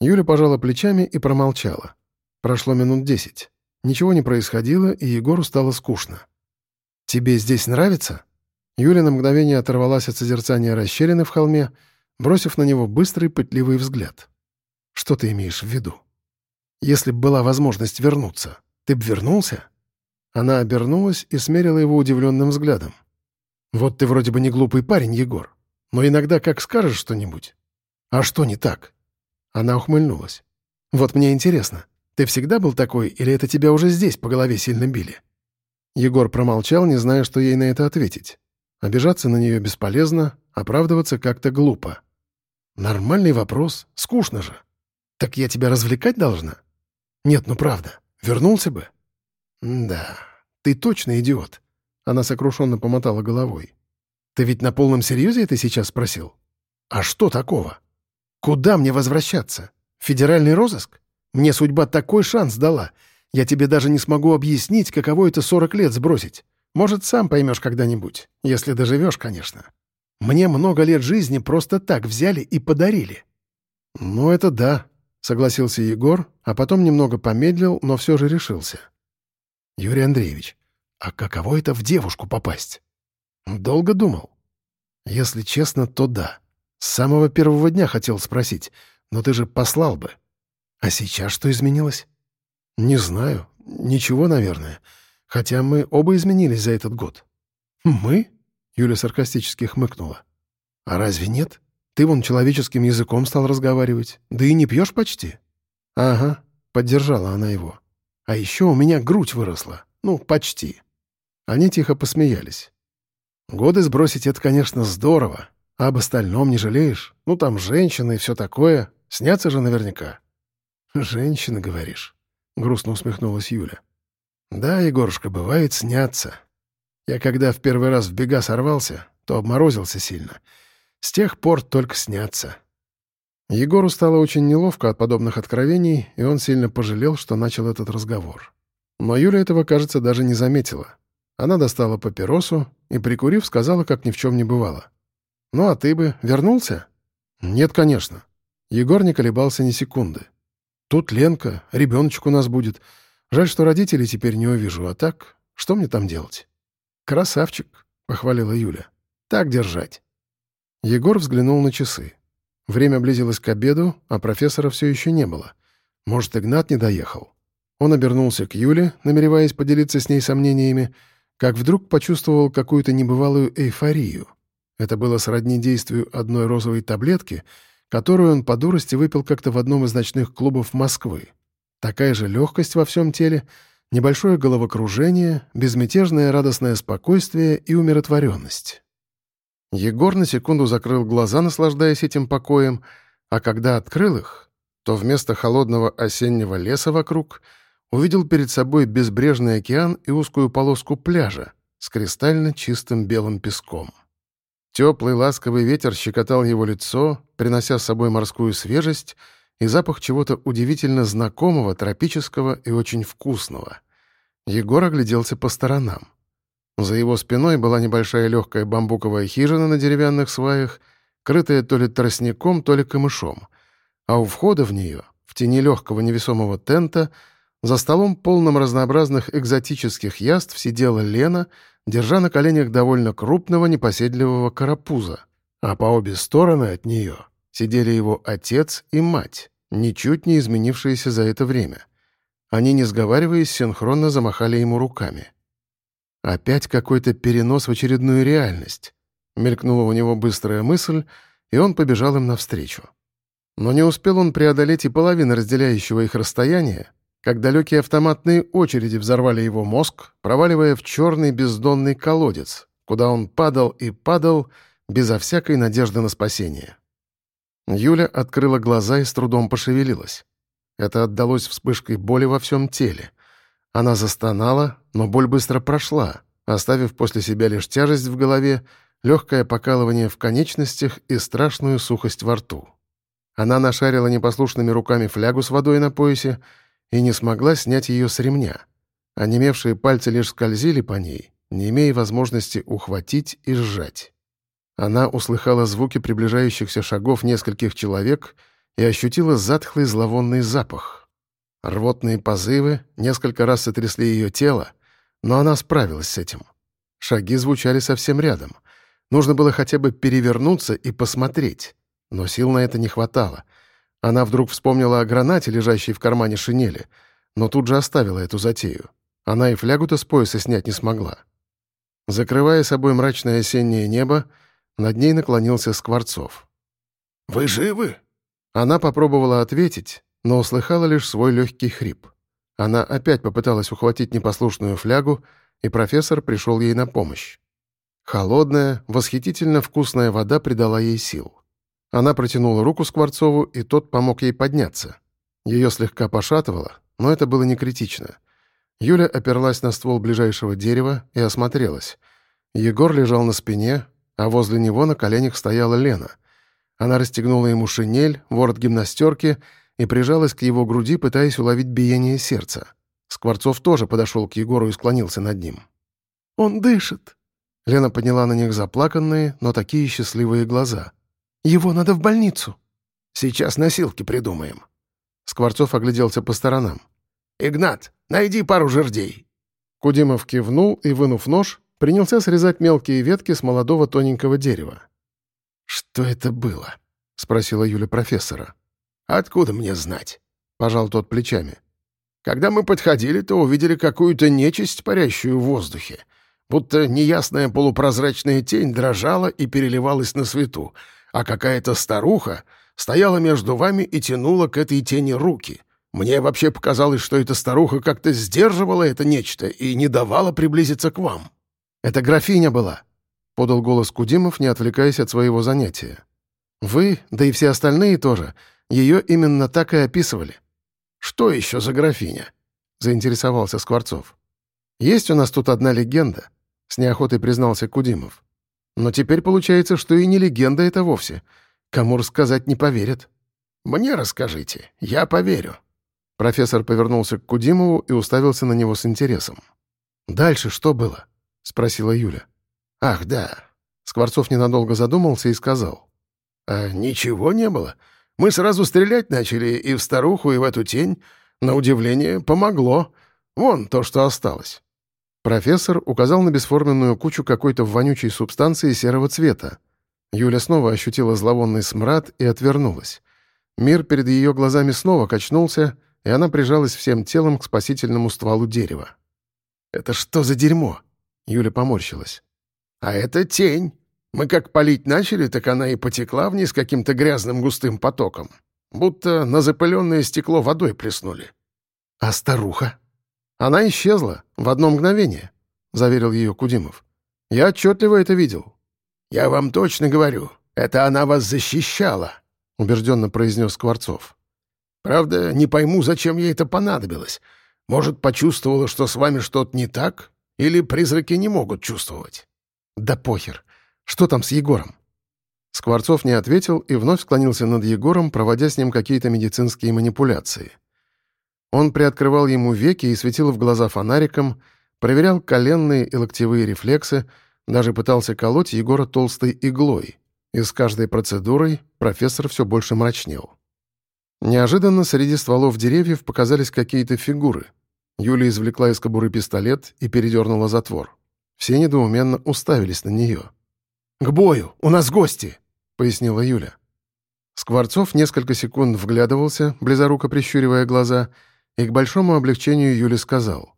Юля пожала плечами и промолчала. Прошло минут десять. Ничего не происходило, и Егору стало скучно. «Тебе здесь нравится?» Юля на мгновение оторвалась от созерцания расщелины в холме, бросив на него быстрый пытливый взгляд. «Что ты имеешь в виду? Если б была возможность вернуться, ты б вернулся?» Она обернулась и смерила его удивленным взглядом. «Вот ты вроде бы не глупый парень, Егор, но иногда как скажешь что-нибудь. А что не так?» Она ухмыльнулась. «Вот мне интересно, ты всегда был такой, или это тебя уже здесь по голове сильно били?» Егор промолчал, не зная, что ей на это ответить. Обижаться на нее бесполезно, оправдываться как-то глупо. «Нормальный вопрос. Скучно же. Так я тебя развлекать должна?» «Нет, ну правда. Вернулся бы?» «Да, ты точно идиот». Она сокрушенно помотала головой. «Ты ведь на полном серьезе это сейчас спросил? А что такого? Куда мне возвращаться? Федеральный розыск? Мне судьба такой шанс дала. Я тебе даже не смогу объяснить, каково это 40 лет сбросить. Может, сам поймешь когда-нибудь, если доживешь, конечно. Мне много лет жизни просто так взяли и подарили». «Ну, это да», — согласился Егор, а потом немного помедлил, но все же решился. «Юрий Андреевич, а каково это в девушку попасть?» «Долго думал?» «Если честно, то да. С самого первого дня хотел спросить, но ты же послал бы. А сейчас что изменилось?» «Не знаю. Ничего, наверное. Хотя мы оба изменились за этот год». «Мы?» — Юля саркастически хмыкнула. «А разве нет? Ты вон человеческим языком стал разговаривать. Да и не пьешь почти». «Ага», — поддержала она его. «А еще у меня грудь выросла. Ну, почти». Они тихо посмеялись. «Годы сбросить — это, конечно, здорово. А об остальном не жалеешь? Ну, там женщины и все такое. Снятся же наверняка». «Женщины, говоришь?» — грустно усмехнулась Юля. «Да, Егорушка, бывает, снятся. Я когда в первый раз в бега сорвался, то обморозился сильно. С тех пор только снятся». Егору стало очень неловко от подобных откровений, и он сильно пожалел, что начал этот разговор. Но Юля этого, кажется, даже не заметила. Она достала папиросу и, прикурив, сказала, как ни в чем не бывало. «Ну а ты бы вернулся?» «Нет, конечно». Егор не колебался ни секунды. Тут Ленка, ребеночек у нас будет. Жаль, что родителей теперь не увижу, а так, что мне там делать? Красавчик, — похвалила Юля. Так держать. Егор взглянул на часы. Время близилось к обеду, а профессора все еще не было. Может, Игнат не доехал. Он обернулся к Юле, намереваясь поделиться с ней сомнениями, как вдруг почувствовал какую-то небывалую эйфорию. Это было сродни действию одной розовой таблетки — которую он по дурости выпил как-то в одном из ночных клубов Москвы. Такая же легкость во всем теле, небольшое головокружение, безмятежное радостное спокойствие и умиротворенность. Егор на секунду закрыл глаза, наслаждаясь этим покоем, а когда открыл их, то вместо холодного осеннего леса вокруг увидел перед собой безбрежный океан и узкую полоску пляжа с кристально чистым белым песком. Теплый ласковый ветер щекотал его лицо, принося с собой морскую свежесть и запах чего-то удивительно знакомого, тропического и очень вкусного. Егор огляделся по сторонам. За его спиной была небольшая легкая бамбуковая хижина на деревянных сваях, крытая то ли тростником, то ли камышом. А у входа в нее, в тени легкого невесомого тента, за столом, полным разнообразных экзотических яств, сидела Лена — держа на коленях довольно крупного непоседливого карапуза, а по обе стороны от нее сидели его отец и мать, ничуть не изменившиеся за это время. Они, не сговариваясь, синхронно замахали ему руками. Опять какой-то перенос в очередную реальность. Мелькнула у него быстрая мысль, и он побежал им навстречу. Но не успел он преодолеть и половину разделяющего их расстояния, как далекие автоматные очереди взорвали его мозг, проваливая в черный бездонный колодец, куда он падал и падал безо всякой надежды на спасение. Юля открыла глаза и с трудом пошевелилась. Это отдалось вспышкой боли во всем теле. Она застонала, но боль быстро прошла, оставив после себя лишь тяжесть в голове, легкое покалывание в конечностях и страшную сухость во рту. Она нашарила непослушными руками флягу с водой на поясе и не смогла снять ее с ремня. Онемевшие пальцы лишь скользили по ней, не имея возможности ухватить и сжать. Она услыхала звуки приближающихся шагов нескольких человек и ощутила затхлый зловонный запах. Рвотные позывы несколько раз сотрясли ее тело, но она справилась с этим. Шаги звучали совсем рядом. Нужно было хотя бы перевернуться и посмотреть, но сил на это не хватало. Она вдруг вспомнила о гранате, лежащей в кармане шинели, но тут же оставила эту затею. Она и флягу-то с пояса снять не смогла. Закрывая собой мрачное осеннее небо, над ней наклонился Скворцов. «Вы живы?» Она попробовала ответить, но услыхала лишь свой легкий хрип. Она опять попыталась ухватить непослушную флягу, и профессор пришел ей на помощь. Холодная, восхитительно вкусная вода придала ей сил. Она протянула руку Скворцову, и тот помог ей подняться. Ее слегка пошатывало, но это было не критично. Юля оперлась на ствол ближайшего дерева и осмотрелась. Егор лежал на спине, а возле него на коленях стояла Лена. Она расстегнула ему шинель, ворот гимнастерки и прижалась к его груди, пытаясь уловить биение сердца. Скворцов тоже подошел к Егору и склонился над ним. «Он дышит!» Лена подняла на них заплаканные, но такие счастливые глаза. «Его надо в больницу!» «Сейчас носилки придумаем!» Скворцов огляделся по сторонам. «Игнат, найди пару жердей!» Кудимов кивнул и, вынув нож, принялся срезать мелкие ветки с молодого тоненького дерева. «Что это было?» — спросила Юля профессора. «Откуда мне знать?» — пожал тот плечами. «Когда мы подходили, то увидели какую-то нечисть, парящую в воздухе. Будто неясная полупрозрачная тень дрожала и переливалась на свету, а какая-то старуха стояла между вами и тянула к этой тени руки. Мне вообще показалось, что эта старуха как-то сдерживала это нечто и не давала приблизиться к вам». «Это графиня была», — подал голос Кудимов, не отвлекаясь от своего занятия. «Вы, да и все остальные тоже, ее именно так и описывали». «Что еще за графиня?» — заинтересовался Скворцов. «Есть у нас тут одна легенда», — с неохотой признался Кудимов. «Но теперь получается, что и не легенда это вовсе. Кому рассказать не поверят». «Мне расскажите, я поверю». Профессор повернулся к Кудимову и уставился на него с интересом. «Дальше что было?» — спросила Юля. «Ах, да». Скворцов ненадолго задумался и сказал. «А ничего не было. Мы сразу стрелять начали и в старуху, и в эту тень. На удивление, помогло. Вон то, что осталось». Профессор указал на бесформенную кучу какой-то вонючей субстанции серого цвета. Юля снова ощутила зловонный смрад и отвернулась. Мир перед ее глазами снова качнулся, и она прижалась всем телом к спасительному стволу дерева. «Это что за дерьмо?» Юля поморщилась. «А это тень. Мы как палить начали, так она и потекла вниз каким-то грязным густым потоком. Будто на запыленное стекло водой плеснули». «А старуха?» «Она исчезла в одно мгновение», — заверил ее Кудимов. «Я отчетливо это видел». «Я вам точно говорю, это она вас защищала», — убежденно произнес Скворцов. «Правда, не пойму, зачем ей это понадобилось. Может, почувствовала, что с вами что-то не так, или призраки не могут чувствовать?» «Да похер. Что там с Егором?» Скворцов не ответил и вновь склонился над Егором, проводя с ним какие-то медицинские манипуляции. Он приоткрывал ему веки и светил в глаза фонариком, проверял коленные и локтевые рефлексы, даже пытался колоть Егора толстой иглой. И с каждой процедурой профессор все больше мрачнел. Неожиданно среди стволов деревьев показались какие-то фигуры — Юля извлекла из кобуры пистолет и передернула затвор. Все недоуменно уставились на нее. «К бою! У нас гости!» — пояснила Юля. Скворцов несколько секунд вглядывался, близоруко прищуривая глаза, и к большому облегчению Юли сказал.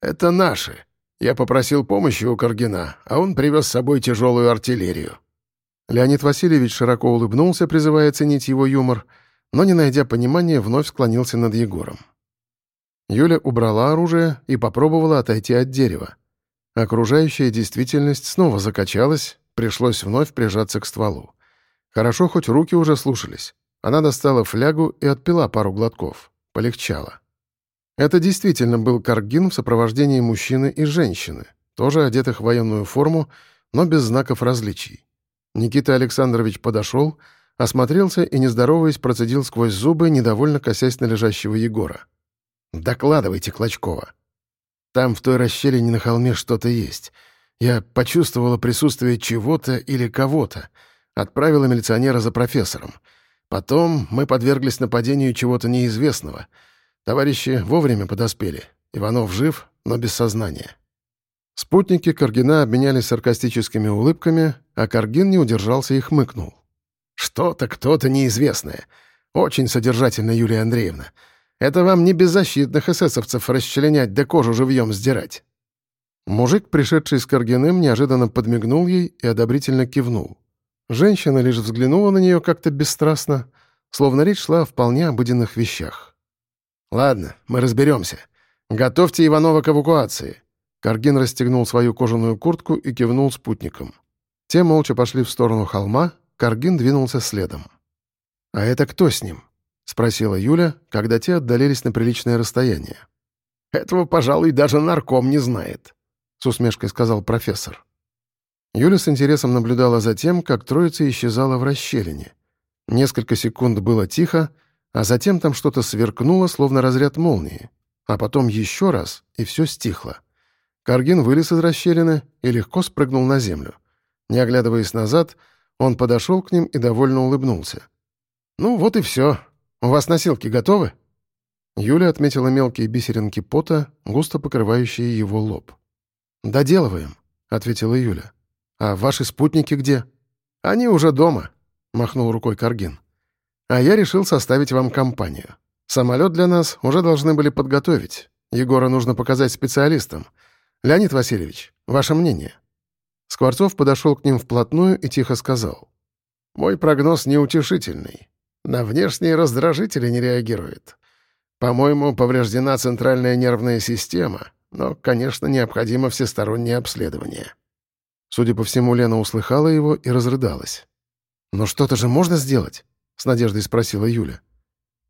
«Это наши. Я попросил помощи у Каргина, а он привез с собой тяжелую артиллерию». Леонид Васильевич широко улыбнулся, призывая ценить его юмор, но, не найдя понимания, вновь склонился над Егором. Юля убрала оружие и попробовала отойти от дерева. Окружающая действительность снова закачалась, пришлось вновь прижаться к стволу. Хорошо, хоть руки уже слушались. Она достала флягу и отпила пару глотков. Полегчало. Это действительно был Каргин в сопровождении мужчины и женщины, тоже одетых в военную форму, но без знаков различий. Никита Александрович подошел, осмотрелся и, не здороваясь, процедил сквозь зубы, недовольно косясь на лежащего Егора. «Докладывайте, Клочкова. Там в той расщелине на холме что-то есть. Я почувствовала присутствие чего-то или кого-то. Отправила милиционера за профессором. Потом мы подверглись нападению чего-то неизвестного — Товарищи вовремя подоспели. Иванов жив, но без сознания. Спутники Каргина обменялись саркастическими улыбками, а Каргин не удержался и хмыкнул. «Что-то, кто-то неизвестное. Очень содержательно, Юлия Андреевна. Это вам не беззащитных эсэсовцев расчленять да кожу живьем сдирать». Мужик, пришедший с Каргиным, неожиданно подмигнул ей и одобрительно кивнул. Женщина лишь взглянула на нее как-то бесстрастно, словно речь шла о вполне обыденных вещах. «Ладно, мы разберемся. Готовьте Иванова к эвакуации». Каргин расстегнул свою кожаную куртку и кивнул спутникам. Те молча пошли в сторону холма, Каргин двинулся следом. «А это кто с ним?» — спросила Юля, когда те отдалились на приличное расстояние. «Этого, пожалуй, даже нарком не знает», — с усмешкой сказал профессор. Юля с интересом наблюдала за тем, как троица исчезала в расщелине. Несколько секунд было тихо, а затем там что-то сверкнуло, словно разряд молнии. А потом еще раз, и все стихло. Каргин вылез из расщелины и легко спрыгнул на землю. Не оглядываясь назад, он подошел к ним и довольно улыбнулся. «Ну, вот и все. У вас носилки готовы?» Юля отметила мелкие бисеринки пота, густо покрывающие его лоб. «Доделываем», — ответила Юля. «А ваши спутники где?» «Они уже дома», — махнул рукой Каргин. А я решил составить вам компанию. Самолет для нас уже должны были подготовить. Егора нужно показать специалистам. Леонид Васильевич, ваше мнение?» Скворцов подошел к ним вплотную и тихо сказал. «Мой прогноз неутешительный. На внешние раздражители не реагирует. По-моему, повреждена центральная нервная система, но, конечно, необходимо всестороннее обследование». Судя по всему, Лена услыхала его и разрыдалась. «Но что-то же можно сделать?» — с надеждой спросила Юля.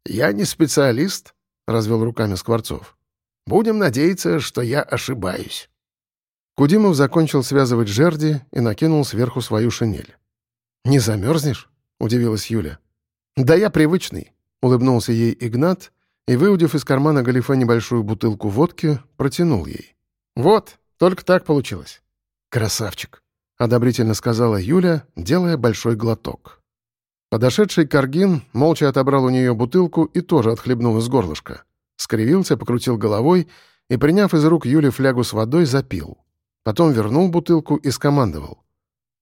«Я не специалист», — развел руками Скворцов. «Будем надеяться, что я ошибаюсь». Кудимов закончил связывать жерди и накинул сверху свою шинель. «Не замерзнешь?» — удивилась Юля. «Да я привычный», — улыбнулся ей Игнат и, выудив из кармана галифе небольшую бутылку водки, протянул ей. «Вот, только так получилось». «Красавчик», — одобрительно сказала Юля, делая большой глоток. Подошедший Каргин молча отобрал у нее бутылку и тоже отхлебнул из горлышка. Скривился, покрутил головой и, приняв из рук Юли флягу с водой, запил. Потом вернул бутылку и скомандовал.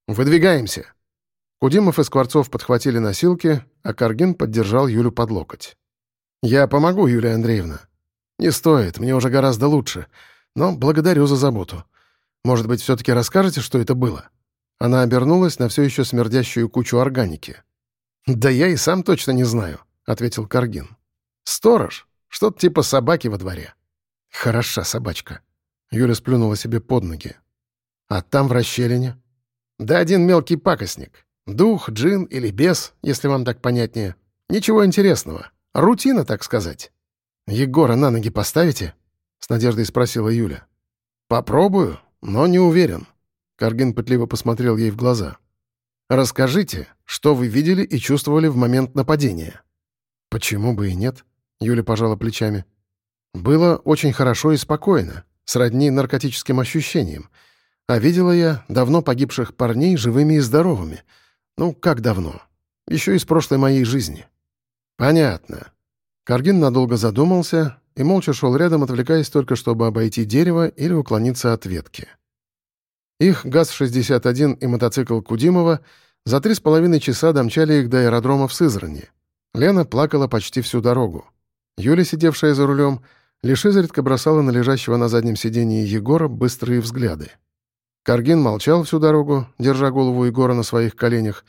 «Выдвигаемся!» Кудимов и Скворцов подхватили носилки, а Каргин поддержал Юлю под локоть. «Я помогу, Юлия Андреевна». «Не стоит, мне уже гораздо лучше. Но благодарю за заботу. Может быть, все-таки расскажете, что это было?» Она обернулась на все еще смердящую кучу органики. «Да я и сам точно не знаю», — ответил Каргин. «Сторож. Что-то типа собаки во дворе». «Хороша собачка». Юля сплюнула себе под ноги. «А там в расщелине?» «Да один мелкий пакостник. Дух, джин или бес, если вам так понятнее. Ничего интересного. Рутина, так сказать». «Егора на ноги поставите?» — с надеждой спросила Юля. «Попробую, но не уверен». Каргин пытливо посмотрел ей в глаза. Расскажите, что вы видели и чувствовали в момент нападения». «Почему бы и нет?» — Юля пожала плечами. «Было очень хорошо и спокойно, сродни наркотическим ощущениям. А видела я давно погибших парней живыми и здоровыми. Ну, как давно? Еще из прошлой моей жизни». «Понятно». Каргин надолго задумался и молча шел рядом, отвлекаясь только, чтобы обойти дерево или уклониться от ветки. Их ГАЗ-61 и мотоцикл Кудимова за три с половиной часа домчали их до аэродрома в Сызрани. Лена плакала почти всю дорогу. Юля, сидевшая за рулем, лишь изредка бросала на лежащего на заднем сидении Егора быстрые взгляды. Каргин молчал всю дорогу, держа голову Егора на своих коленях,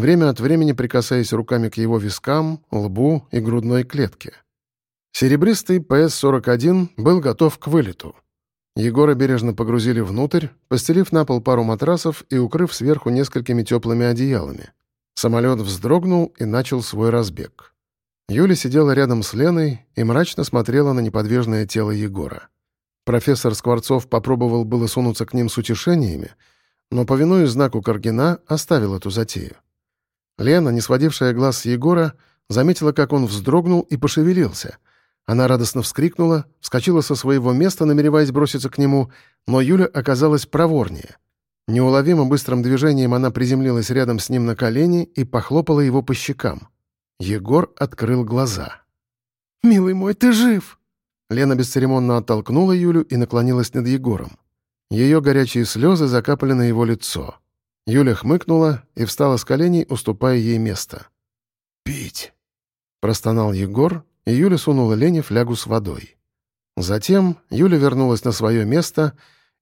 время от времени прикасаясь руками к его вискам, лбу и грудной клетке. Серебристый ПС-41 был готов к вылету. Егора бережно погрузили внутрь, постелив на пол пару матрасов и укрыв сверху несколькими теплыми одеялами. Самолет вздрогнул и начал свой разбег. Юля сидела рядом с Леной и мрачно смотрела на неподвижное тело Егора. Профессор Скворцов попробовал было сунуться к ним с утешениями, но, повинуясь знаку Каргина, оставил эту затею. Лена, не сводившая глаз с Егора, заметила, как он вздрогнул и пошевелился — она радостно вскрикнула, вскочила со своего места, намереваясь броситься к нему, но Юля оказалась проворнее. Неуловимо быстрым движением она приземлилась рядом с ним на колени и похлопала его по щекам. Егор открыл глаза. «Милый мой, ты жив!» Лена бесцеремонно оттолкнула Юлю и наклонилась над Егором. Ее горячие слезы закапали на его лицо. Юля хмыкнула и встала с коленей, уступая ей место. «Пить!» — простонал Егор и Юля сунула Лене флягу с водой. Затем Юля вернулась на свое место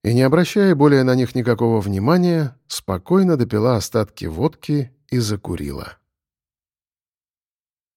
и, не обращая более на них никакого внимания, спокойно допила остатки водки и закурила.